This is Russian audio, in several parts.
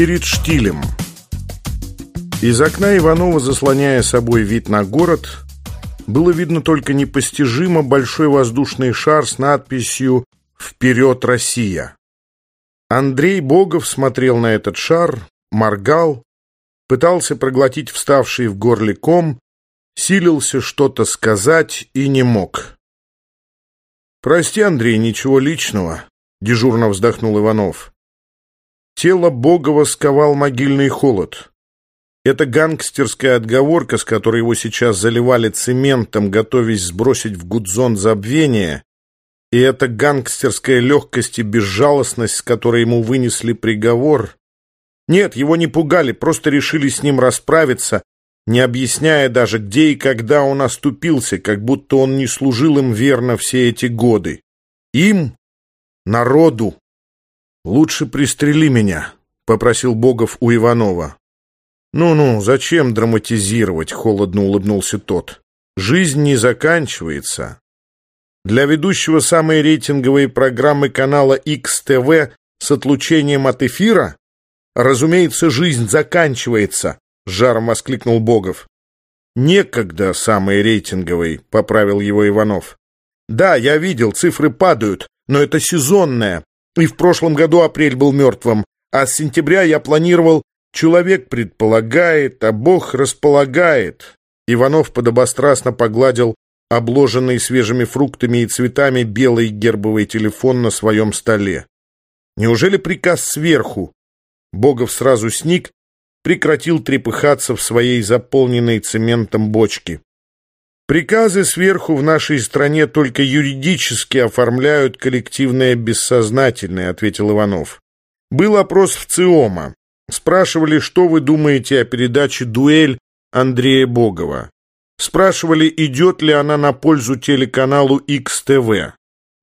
Перед штилем. Из окна Иванова, заслоняя собой вид на город, было видно только непостижимо большой воздушный шар с надписью «Вперед, Россия!». Андрей Богов смотрел на этот шар, моргал, пытался проглотить вставший в горле ком, силился что-то сказать и не мог. «Прости, Андрей, ничего личного», — дежурно вздохнул Иванов. Тело Богова сковал могильный холод. Это гангстерская отговорка, с которой его сейчас заливали цементом, готовясь сбросить в гудзон забвения, и эта гангстерская легкость и безжалостность, с которой ему вынесли приговор. Нет, его не пугали, просто решили с ним расправиться, не объясняя даже, где и когда он оступился, как будто он не служил им верно все эти годы. Им? Народу? «Лучше пристрели меня», — попросил Богов у Иванова. «Ну-ну, зачем драматизировать?» — холодно улыбнулся тот. «Жизнь не заканчивается. Для ведущего самой рейтинговой программы канала XTV с отлучением от эфира? Разумеется, жизнь заканчивается», — жаром воскликнул Богов. «Некогда самой рейтинговой», — поправил его Иванов. «Да, я видел, цифры падают, но это сезонное. И в прошлом году апрель был мертвым, а с сентября я планировал «Человек предполагает, а Бог располагает». Иванов подобострастно погладил обложенный свежими фруктами и цветами белый гербовый телефон на своем столе. Неужели приказ сверху? Богов сразу сник, прекратил трепыхаться в своей заполненной цементом бочке. Приказы сверху в нашей стране только юридически оформляют коллективное бессознательное, ответил Иванов. Был опрос в ЦИОМа. Спрашивали, что вы думаете о передаче «Дуэль» Андрея Богова. Спрашивали, идет ли она на пользу телеканалу XTV.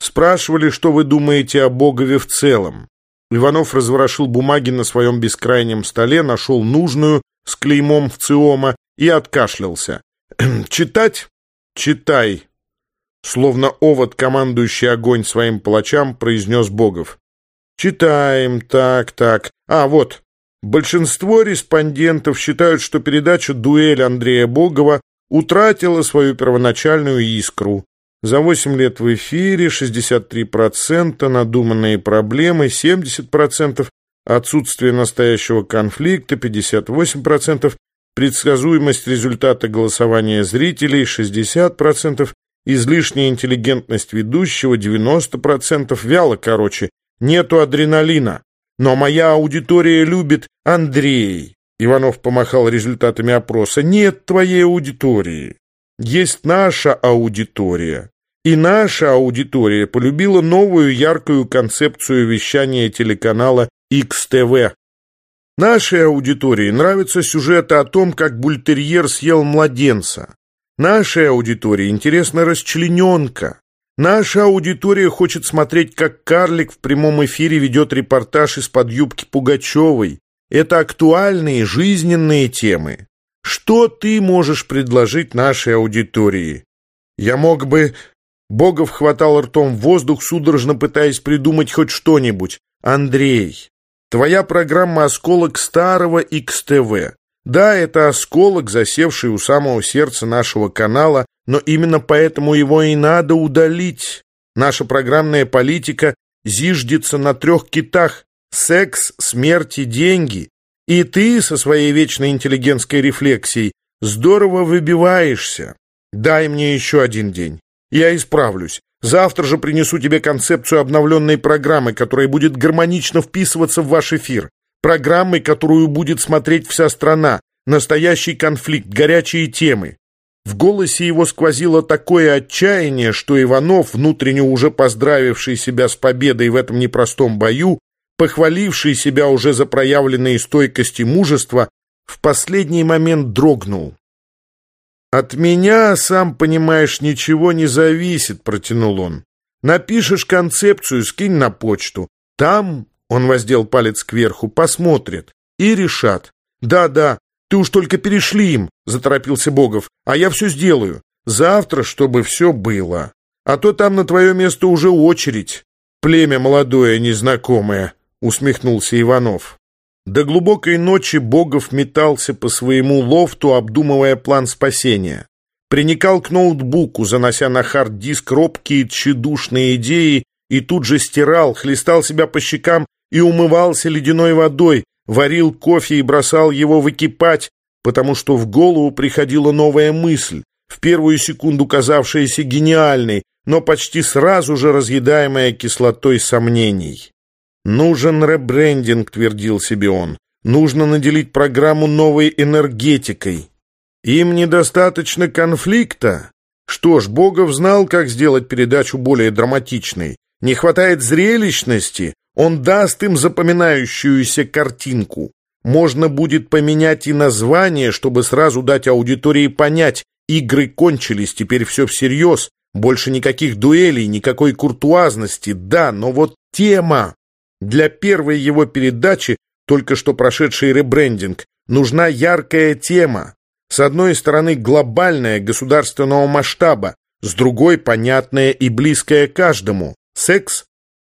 Спрашивали, что вы думаете о Богове в целом. Иванов разворошил бумаги на своем бескрайнем столе, нашел нужную с клеймом в ЦИОМа и откашлялся. «Читать?» «Читай!» Словно овод, командующий огонь своим палачам, произнес Богов. «Читаем, так, так. А, вот. Большинство респондентов считают, что передача «Дуэль» Андрея Богова утратила свою первоначальную искру. За 8 лет в эфире 63% надуманные проблемы, 70% отсутствие настоящего конфликта, 58% предсказуемость результата голосования зрителей 60%, излишняя интеллигентность ведущего 90%, вяло, короче, нету адреналина. Но моя аудитория любит Андрей. Иванов помахал результатами опроса. Нет твоей аудитории. Есть наша аудитория. И наша аудитория полюбила новую яркую концепцию вещания телеканала XTV. Нашей аудитории нравятся сюжеты о том, как бультерьер съел младенца. Нашей аудитории интересна расчлененка. Наша аудитория хочет смотреть, как карлик в прямом эфире ведет репортаж из-под юбки Пугачевой. Это актуальные, жизненные темы. Что ты можешь предложить нашей аудитории? Я мог бы... Богов хватал ртом воздух, судорожно пытаясь придумать хоть что-нибудь. Андрей, Твоя программа «Осколок старого XTV». Да, это осколок, засевший у самого сердца нашего канала, но именно поэтому его и надо удалить. Наша программная политика зиждется на трех китах – секс, смерть и деньги. И ты со своей вечной интеллигентской рефлексией здорово выбиваешься. Дай мне еще один день. Я исправлюсь. Завтра же принесу тебе концепцию обновленной программы, которая будет гармонично вписываться в ваш эфир. Программы, которую будет смотреть вся страна. Настоящий конфликт, горячие темы. В голосе его сквозило такое отчаяние, что Иванов, внутренне уже поздравивший себя с победой в этом непростом бою, похваливший себя уже за проявленные стойкость и мужество, в последний момент дрогнул. «От меня, сам понимаешь, ничего не зависит», — протянул он. «Напишешь концепцию, скинь на почту. Там, — он воздел палец кверху, — посмотрят и решат. Да-да, ты уж только перешли им, — заторопился Богов, — а я все сделаю. Завтра, чтобы все было. А то там на твое место уже очередь. Племя молодое, незнакомое, — усмехнулся Иванов. До глубокой ночи Богов метался по своему лофту, обдумывая план спасения. Приникал к ноутбуку, занося на хард-диск робкие тщедушные идеи, и тут же стирал, хлестал себя по щекам и умывался ледяной водой, варил кофе и бросал его выкипать, потому что в голову приходила новая мысль, в первую секунду казавшаяся гениальной, но почти сразу же разъедаемая кислотой сомнений. «Нужен ребрендинг», — твердил себе он. «Нужно наделить программу новой энергетикой. Им недостаточно конфликта. Что ж, Богов знал, как сделать передачу более драматичной. Не хватает зрелищности, он даст им запоминающуюся картинку. Можно будет поменять и название, чтобы сразу дать аудитории понять, игры кончились, теперь все всерьез, больше никаких дуэлей, никакой куртуазности, да, но вот тема. Для первой его передачи, только что прошедший ребрендинг, нужна яркая тема. С одной стороны глобальная, государственного масштаба, с другой понятная и близкая каждому. Секс?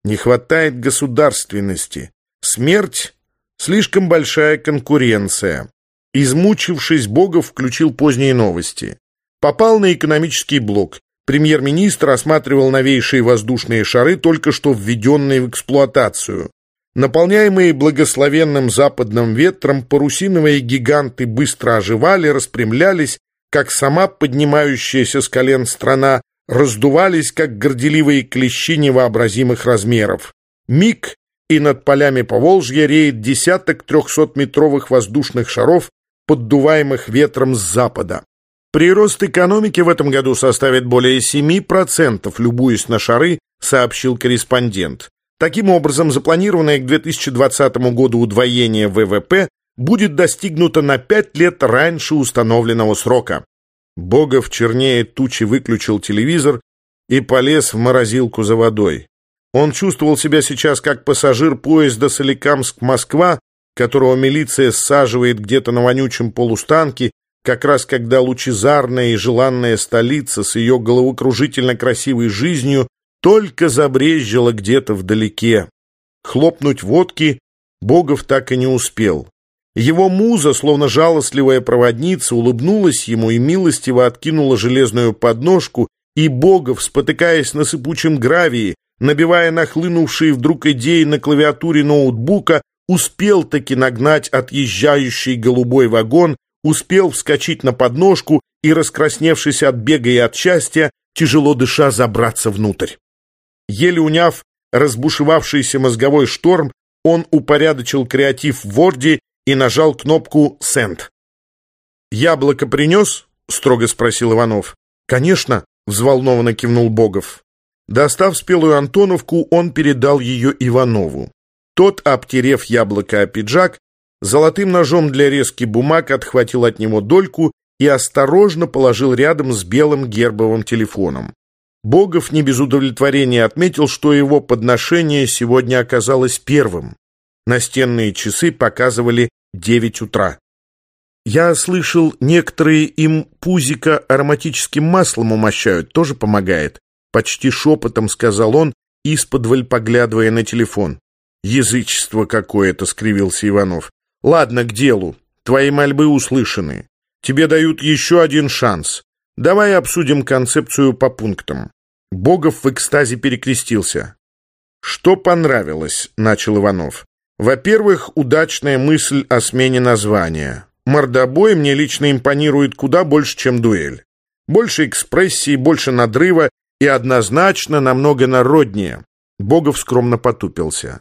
Не хватает государственности. Смерть? Слишком большая конкуренция. Измучившись, Богов включил поздние новости. Попал на экономический блок. Премьер-министр осматривал новейшие воздушные шары, только что введенные в эксплуатацию. Наполняемые благословенным западным ветром, парусиновые гиганты быстро оживали, распрямлялись, как сама поднимающаяся с колен страна, раздувались, как горделивые клещи невообразимых размеров. Миг, и над полями Поволжья реет десяток трехсотметровых воздушных шаров, поддуваемых ветром с запада. Прирост экономики в этом году составит более 7%, любуясь на шары, сообщил корреспондент. Таким образом, запланированное к 2020 году удвоение ВВП будет достигнуто на 5 лет раньше установленного срока. Богов чернее тучи выключил телевизор и полез в морозилку за водой. Он чувствовал себя сейчас как пассажир поезда Соликамск-Москва, которого милиция саживает где-то на вонючем полустанке как раз когда лучезарная и желанная столица с ее головокружительно красивой жизнью только забрезжила где-то вдалеке. Хлопнуть водки Богов так и не успел. Его муза, словно жалостливая проводница, улыбнулась ему и милостиво откинула железную подножку, и Богов, спотыкаясь на сыпучем гравии, набивая нахлынувшие вдруг идеи на клавиатуре ноутбука, успел таки нагнать отъезжающий голубой вагон успел вскочить на подножку и, раскрасневшись от бега и от счастья, тяжело дыша забраться внутрь. Еле уняв разбушевавшийся мозговой шторм, он упорядочил креатив в Ворде и нажал кнопку «Сенд». «Яблоко принес?» — строго спросил Иванов. «Конечно», — взволнованно кивнул Богов. Достав спелую Антоновку, он передал ее Иванову. Тот, обтерев яблоко о пиджак, Золотым ножом для резки бумаг отхватил от него дольку и осторожно положил рядом с белым гербовым телефоном. Богов не без удовлетворения отметил, что его подношение сегодня оказалось первым. Настенные часы показывали девять утра. Я слышал, некоторые им пузика ароматическим маслом умощают, тоже помогает. Почти шепотом сказал он, исподволь поглядывая на телефон. Язычество какое-то, скривился Иванов. Ладно, к делу. Твои мольбы услышаны. Тебе дают еще один шанс. Давай обсудим концепцию по пунктам. Богов в экстазе перекрестился. «Что понравилось?» — начал Иванов. «Во-первых, удачная мысль о смене названия. Мордобой мне лично импонирует куда больше, чем дуэль. Больше экспрессии, больше надрыва и однозначно намного народнее». Богов скромно потупился.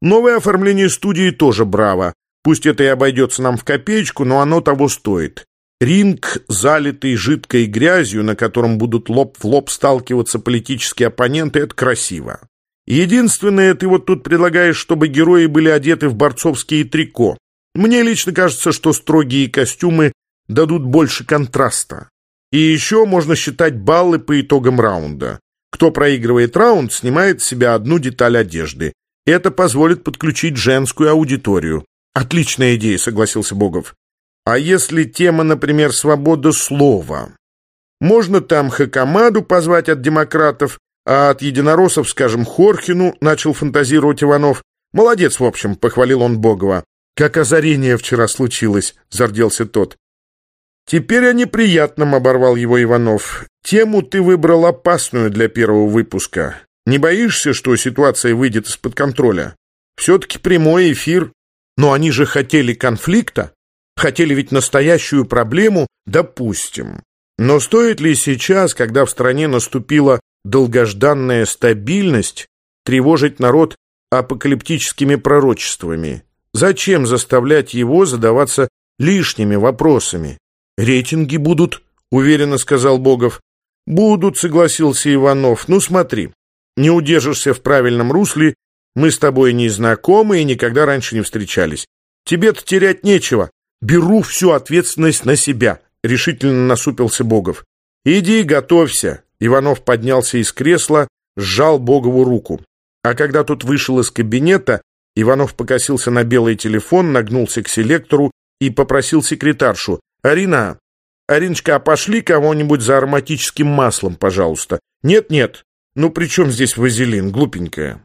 «Новое оформление студии тоже браво. Пусть это и обойдется нам в копеечку, но оно того стоит. Ринг, залитый жидкой грязью, на котором будут лоб в лоб сталкиваться политические оппоненты, это красиво. Единственное, ты вот тут предлагаешь, чтобы герои были одеты в борцовские трико. Мне лично кажется, что строгие костюмы дадут больше контраста. И еще можно считать баллы по итогам раунда. Кто проигрывает раунд, снимает с себя одну деталь одежды. Это позволит подключить женскую аудиторию. Отличная идея, согласился Богов. А если тема, например, свобода слова? Можно там Хакамаду позвать от демократов, а от единороссов, скажем, Хорхину, начал фантазировать Иванов. Молодец, в общем, похвалил он Богова. как озарение вчера случилось», — зарделся тот. «Теперь о неприятном», — оборвал его Иванов. «Тему ты выбрал опасную для первого выпуска. Не боишься, что ситуация выйдет из-под контроля? Все-таки прямой эфир. Но они же хотели конфликта. Хотели ведь настоящую проблему, допустим. Но стоит ли сейчас, когда в стране наступила долгожданная стабильность, тревожить народ апокалиптическими пророчествами? Зачем заставлять его задаваться лишними вопросами? Рейтинги будут, уверенно сказал Богов. Будут, согласился Иванов. Ну смотри, не удержишься в правильном русле, мы с тобой не знакомы и никогда раньше не встречались. Тебе-то терять нечего. Беру всю ответственность на себя, решительно насупился Богов. Иди, готовься. Иванов поднялся из кресла, сжал Богову руку. А когда тот вышел из кабинета, Иванов покосился на белый телефон, нагнулся к селектору и попросил секретаршу. «Арина, Ариночка, а пошли кого-нибудь за ароматическим маслом, пожалуйста». «Нет-нет, ну при чем здесь вазелин, глупенькая?»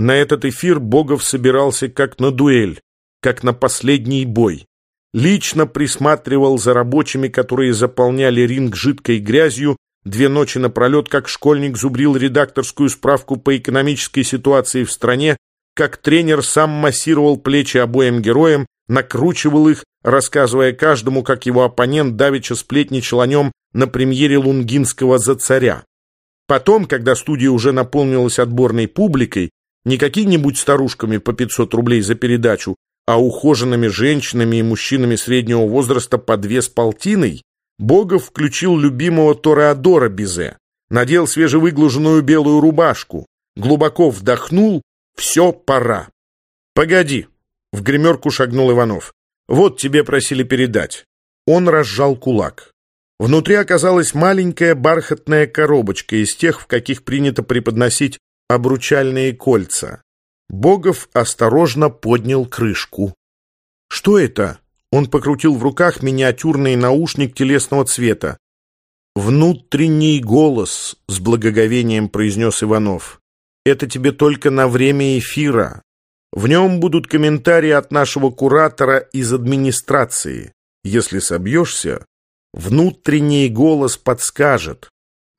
На этот эфир Богов собирался как на дуэль, как на последний бой. Лично присматривал за рабочими, которые заполняли ринг жидкой грязью, две ночи напролет, как школьник зубрил редакторскую справку по экономической ситуации в стране, как тренер сам массировал плечи обоим героям, накручивал их, рассказывая каждому, как его оппонент давеча сплетничал о нем на премьере Лунгинского «За царя». Потом, когда студия уже наполнилась отборной публикой, не какими-нибудь старушками по 500 рублей за передачу, а ухоженными женщинами и мужчинами среднего возраста по две с полтиной, Богов включил любимого Тореадора Бизе, надел свежевыглаженную белую рубашку, глубоко вдохнул «Все, пора». «Погоди», — в гримерку шагнул Иванов. «Вот тебе просили передать». Он разжал кулак. Внутри оказалась маленькая бархатная коробочка из тех, в каких принято преподносить обручальные кольца. Богов осторожно поднял крышку. «Что это?» Он покрутил в руках миниатюрный наушник телесного цвета. «Внутренний голос», — с благоговением произнес Иванов. «Это тебе только на время эфира. В нем будут комментарии от нашего куратора из администрации. Если собьешься, внутренний голос подскажет».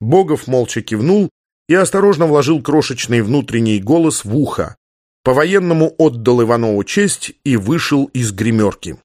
Богов молча кивнул и осторожно вложил крошечный внутренний голос в ухо. По-военному отдал Иванову честь и вышел из гримерки.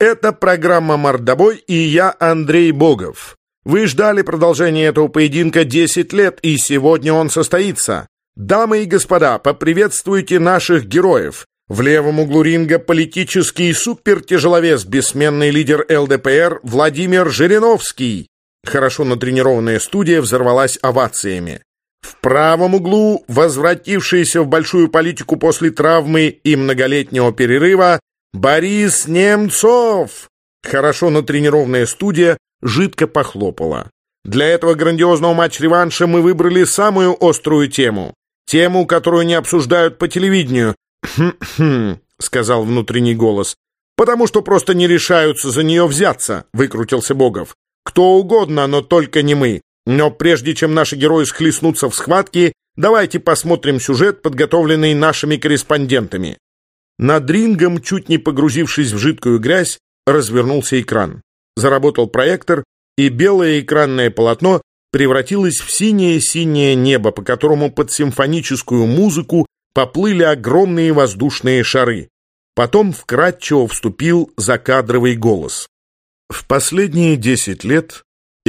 Это программа «Мордобой» и я, Андрей Богов. Вы ждали продолжения этого поединка 10 лет, и сегодня он состоится. Дамы и господа, поприветствуйте наших героев. В левом углу ринга политический супертяжеловес, бессменный лидер ЛДПР Владимир Жириновский. Хорошо натренированная студия взорвалась овациями. В правом углу, возвратившийся в большую политику после травмы и многолетнего перерыва, Борис Немцов! Хорошо натренированная студия жидко похлопала. Для этого грандиозного матч-реванша мы выбрали самую острую тему. Тему, которую не обсуждают по телевидению. «Хм-хм», — сказал внутренний голос. «Потому что просто не решаются за нее взяться», — выкрутился Богов. Кто угодно, но только не мы. Но прежде чем наши герои схлестнутся в схватке, давайте посмотрим сюжет, подготовленный нашими корреспондентами. Над рингом, чуть не погрузившись в жидкую грязь, развернулся экран. Заработал проектор, и белое экранное полотно превратилось в синее-синее небо, по которому под симфоническую музыку поплыли огромные воздушные шары. Потом вкратчиво вступил закадровый голос. В последние 10 лет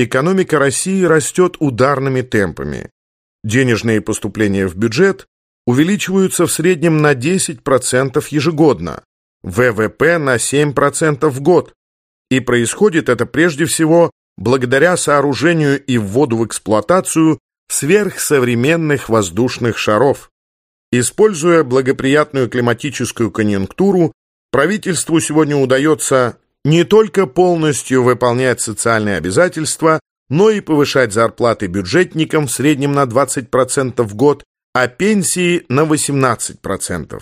экономика России растет ударными темпами. Денежные поступления в бюджет увеличиваются в среднем на 10% ежегодно, ВВП на 7% в год. И происходит это прежде всего благодаря сооружению и вводу в эксплуатацию сверхсовременных воздушных шаров. Используя благоприятную климатическую конъюнктуру, правительству сегодня удается не только полностью выполнять социальные обязательства, но и повышать зарплаты бюджетникам в среднем на 20% в год, а пенсии на 18%.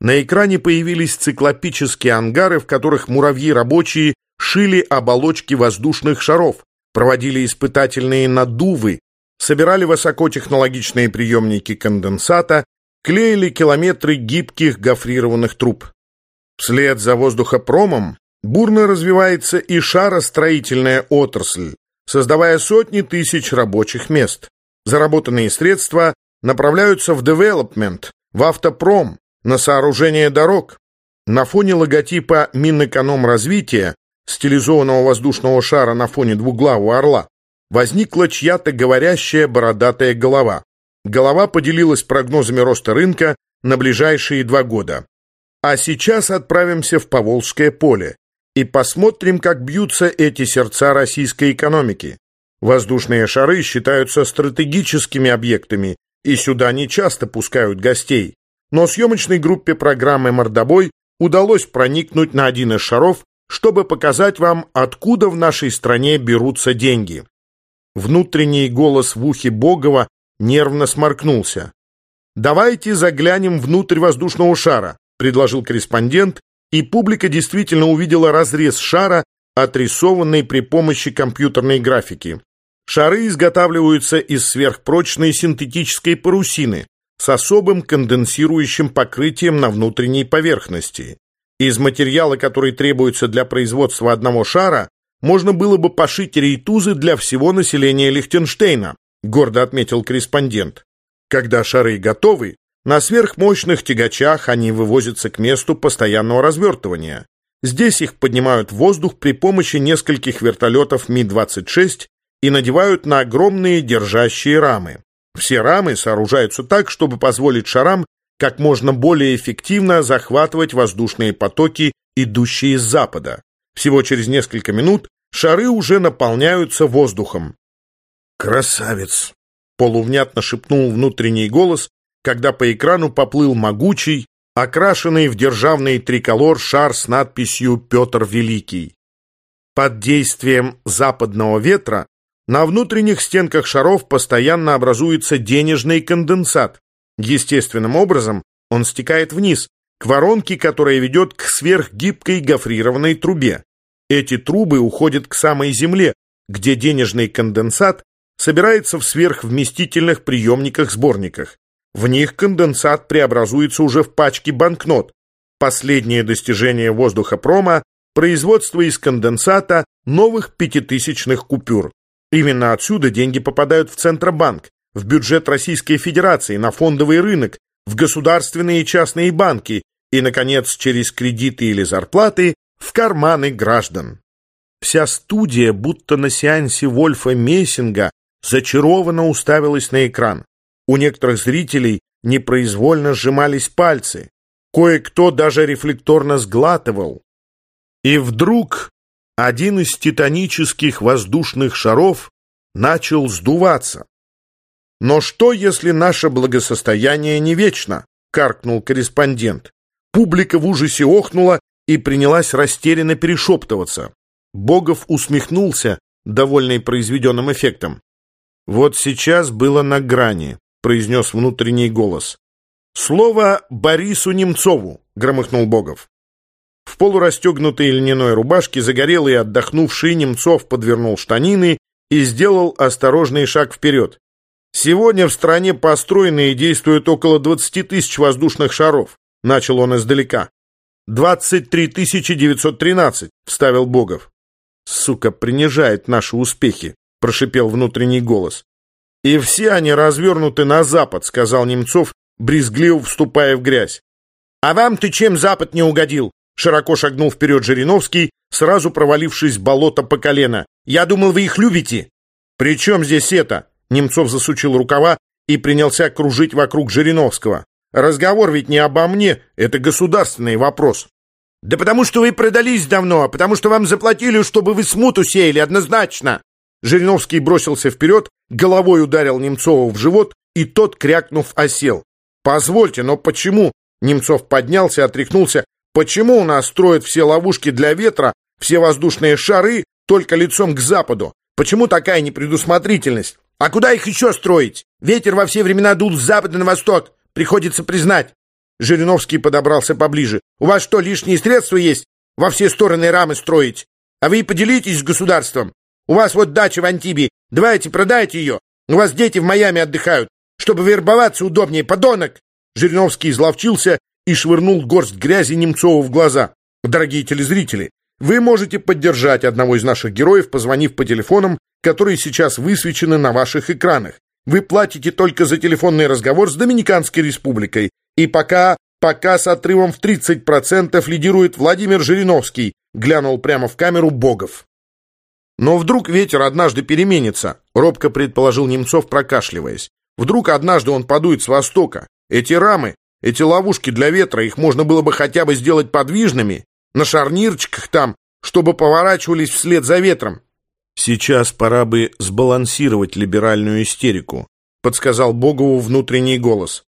На экране появились циклопические ангары, в которых муравьи-рабочие шили оболочки воздушных шаров, проводили испытательные надувы, собирали высокотехнологичные приемники конденсата, клеили километры гибких гофрированных труб. Вслед за воздухопромом бурно развивается и шаростроительная отрасль, создавая сотни тысяч рабочих мест. Заработанные средства направляются в девелопмент, в автопром, на сооружение дорог. На фоне логотипа Минэкономразвития, стилизованного воздушного шара на фоне двуглавого орла, возникла чья-то говорящая бородатая голова. Голова поделилась прогнозами роста рынка на ближайшие два года. А сейчас отправимся в Поволжское поле и посмотрим, как бьются эти сердца российской экономики. Воздушные шары считаются стратегическими объектами, и сюда не часто пускают гостей. Но съемочной группе программы «Мордобой» удалось проникнуть на один из шаров, чтобы показать вам, откуда в нашей стране берутся деньги. Внутренний голос в ухе Богова нервно сморкнулся. «Давайте заглянем внутрь воздушного шара», — предложил корреспондент, и публика действительно увидела разрез шара, отрисованный при помощи компьютерной графики. Шары изготавливаются из сверхпрочной синтетической парусины с особым конденсирующим покрытием на внутренней поверхности. Из материала, который требуется для производства одного шара, можно было бы пошить рейтузы для всего населения Лихтенштейна, гордо отметил корреспондент. Когда шары готовы, на сверхмощных тягачах они вывозятся к месту постоянного развертывания. Здесь их поднимают в воздух при помощи нескольких вертолетов Ми-26 и надевают на огромные держащие рамы. Все рамы сооружаются так, чтобы позволить шарам как можно более эффективно захватывать воздушные потоки, идущие с запада. Всего через несколько минут шары уже наполняются воздухом. «Красавец!» — полувнятно шепнул внутренний голос, когда по экрану поплыл могучий, окрашенный в державный триколор шар с надписью «Петр Великий». Под действием западного ветра на внутренних стенках шаров постоянно образуется денежный конденсат, Естественным образом он стекает вниз, к воронке, которая ведет к сверхгибкой гофрированной трубе. Эти трубы уходят к самой земле, где денежный конденсат собирается в сверхвместительных приемниках-сборниках. В них конденсат преобразуется уже в пачки банкнот. Последнее достижение воздухопрома – производство из конденсата новых пятитысячных купюр. Именно отсюда деньги попадают в Центробанк, в бюджет Российской Федерации, на фондовый рынок, в государственные и частные банки и, наконец, через кредиты или зарплаты в карманы граждан. Вся студия, будто на сеансе Вольфа Мессинга, зачарованно уставилась на экран. У некоторых зрителей непроизвольно сжимались пальцы. Кое-кто даже рефлекторно сглатывал. И вдруг один из титанических воздушных шаров начал сдуваться. «Но что, если наше благосостояние не вечно?» — каркнул корреспондент. Публика в ужасе охнула и принялась растерянно перешептываться. Богов усмехнулся, довольный произведенным эффектом. «Вот сейчас было на грани», — произнес внутренний голос. «Слово Борису Немцову», — громыхнул Богов. В полурастегнутой льняной рубашке загорелый отдохнувший Немцов подвернул штанины и сделал осторожный шаг вперед. Сегодня в стране построено и действует около 20 тысяч воздушных шаров. Начал он издалека. 23 913, вставил Богов. Сука, принижает наши успехи, прошипел внутренний голос. И все они развернуты на запад, сказал Немцов, брезгливо вступая в грязь. А вам ты чем запад не угодил? Широко шагнул вперед Жириновский, сразу провалившись в болото по колено. Я думал, вы их любите. При чем здесь это? Немцов засучил рукава и принялся кружить вокруг Жириновского. «Разговор ведь не обо мне, это государственный вопрос». «Да потому что вы продались давно, потому что вам заплатили, чтобы вы смуту сеяли, однозначно!» Жириновский бросился вперед, головой ударил Немцова в живот, и тот, крякнув, осел. «Позвольте, но почему?» Немцов поднялся, отряхнулся. «Почему у нас строят все ловушки для ветра, все воздушные шары только лицом к западу? Почему такая непредусмотрительность? А куда их еще строить? Ветер во все времена дул с запада на восток. Приходится признать. Жириновский подобрался поближе. У вас что, лишние средства есть? Во все стороны рамы строить. А вы поделитесь с государством. У вас вот дача в Антибе. Давайте продайте ее. У вас дети в Майами отдыхают. Чтобы вербоваться удобнее, подонок. Жириновский изловчился и швырнул горсть грязи Немцову в глаза. Дорогие телезрители, вы можете поддержать одного из наших героев, позвонив по телефонам, которые сейчас высвечены на ваших экранах. Вы платите только за телефонный разговор с Доминиканской республикой. И пока, пока с отрывом в 30% лидирует Владимир Жириновский, глянул прямо в камеру Богов. Но вдруг ветер однажды переменится, робко предположил Немцов, прокашливаясь. Вдруг однажды он подует с востока. Эти рамы, эти ловушки для ветра, их можно было бы хотя бы сделать подвижными, на шарнирчиках там, чтобы поворачивались вслед за ветром. Сейчас пора бы сбалансировать либеральную истерику, подсказал Богову внутренний голос.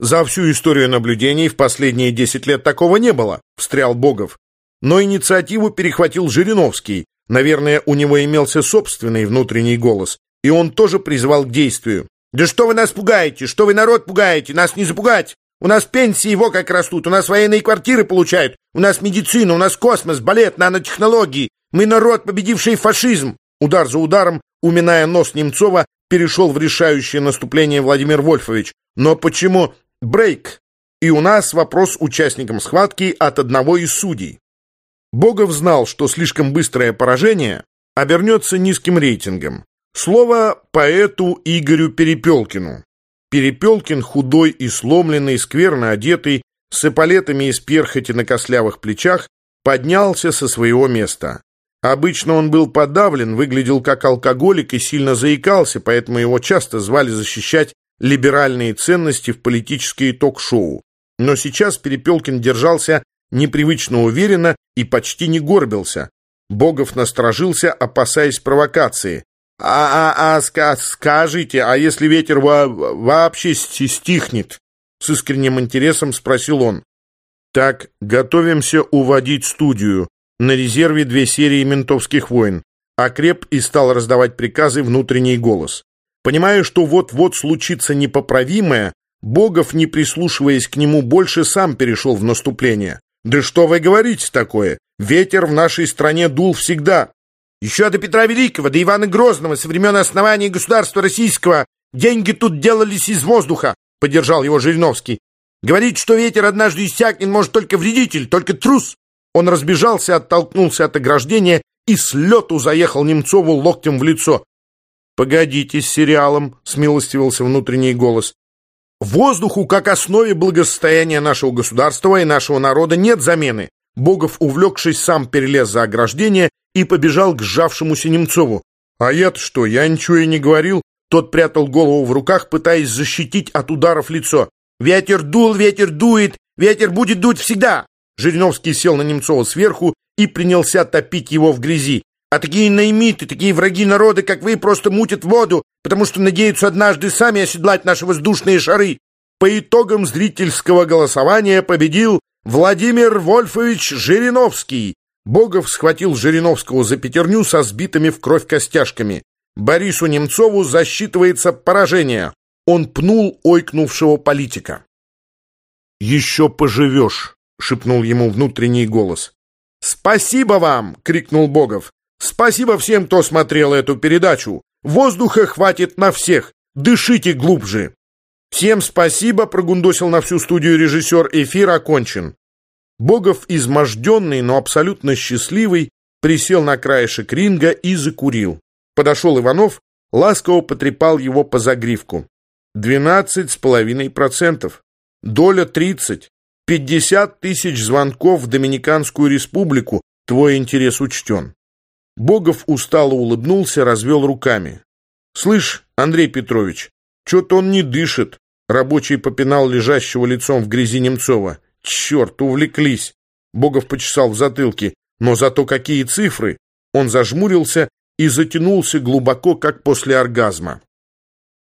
За всю историю наблюдений в последние десять лет такого не было, встрял Богов. Но инициативу перехватил Жириновский. Наверное, у него имелся собственный внутренний голос, и он тоже призвал к действию. «Да что вы нас пугаете? Что вы народ пугаете? Нас не запугать! У нас пенсии его как растут, у нас военные квартиры получают, у нас медицина, у нас космос, балет, нанотехнологии. Мы народ, победивший фашизм!» Удар за ударом, уминая нос Немцова, перешел в решающее наступление Владимир Вольфович. «Но почему брейк?» И у нас вопрос участникам схватки от одного из судей. Богов знал, что слишком быстрое поражение обернется низким рейтингом. Слово поэту Игорю Перепелкину. Перепелкин, худой и сломленный, скверно одетый, с эполетами из перхоти на кослявых плечах, поднялся со своего места. Обычно он был подавлен, выглядел как алкоголик и сильно заикался, поэтому его часто звали защищать либеральные ценности в политические ток-шоу. Но сейчас Перепелкин держался непривычно уверенно и почти не горбился. Богов насторожился, опасаясь провокации. «А, а, а ска скажите, а если ветер во вообще стихнет?» С искренним интересом спросил он. «Так, готовимся уводить студию. На резерве две серии «Ментовских войн». Окреп и стал раздавать приказы внутренний голос. Понимая, что вот-вот случится непоправимое, Богов, не прислушиваясь к нему больше, сам перешел в наступление. «Да что вы говорите такое? Ветер в нашей стране дул всегда. Еще до Петра Великого, до Ивана Грозного, со времен основания государства российского, деньги тут делались из воздуха», — поддержал его Жириновский. «Говорит, что ветер однажды иссякнет, может только вредитель, только трус». Он разбежался, оттолкнулся от ограждения и с лету заехал Немцову локтем в лицо. «Погодите с сериалом», — смилостивился внутренний голос. Воздуху, как основе благосостояния нашего государства и нашего народа, нет замены. Богов, увлекшись, сам перелез за ограждение и побежал к сжавшемуся Немцову. А я-то что, я ничего и не говорил. Тот прятал голову в руках, пытаясь защитить от ударов лицо. «Ветер дул, ветер дует, ветер будет дуть всегда!» Жириновский сел на Немцова сверху и принялся топить его в грязи. А такие наймиты, такие враги народа, как вы, просто мутят воду, потому что надеются однажды сами оседлать наши воздушные шары. По итогам зрительского голосования победил Владимир Вольфович Жириновский. Богов схватил Жириновского за пятерню со сбитыми в кровь костяшками. Борису Немцову засчитывается поражение. Он пнул ойкнувшего политика. «Еще поживешь», — шепнул ему внутренний голос. «Спасибо вам!» — крикнул Богов. Спасибо всем, кто смотрел эту передачу. Воздуха хватит на всех. Дышите глубже. Всем спасибо, прогундосил на всю студию режиссер. Эфир окончен. Богов, изможденный, но абсолютно счастливый, присел на краешек ринга и закурил. Подошел Иванов, ласково потрепал его по загривку. Двенадцать с половиной процентов. Доля тридцать. Пятьдесят тысяч звонков в Доминиканскую республику. Твой интерес учтен. Богов устало улыбнулся, развел руками. «Слышь, Андрей Петрович, что-то он не дышит!» Рабочий попинал лежащего лицом в грязи Немцова. «Черт, увлеклись!» Богов почесал в затылке. «Но зато какие цифры!» Он зажмурился и затянулся глубоко, как после оргазма.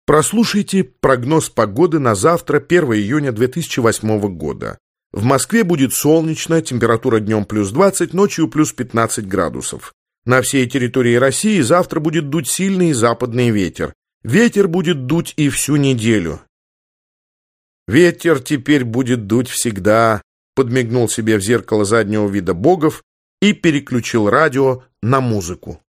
Прослушайте прогноз погоды на завтра, 1 июня 2008 года. В Москве будет солнечно, температура днем плюс 20, ночью плюс 15 градусов. На всей территории России завтра будет дуть сильный западный ветер. Ветер будет дуть и всю неделю. Ветер теперь будет дуть всегда, подмигнул себе в зеркало заднего вида богов и переключил радио на музыку.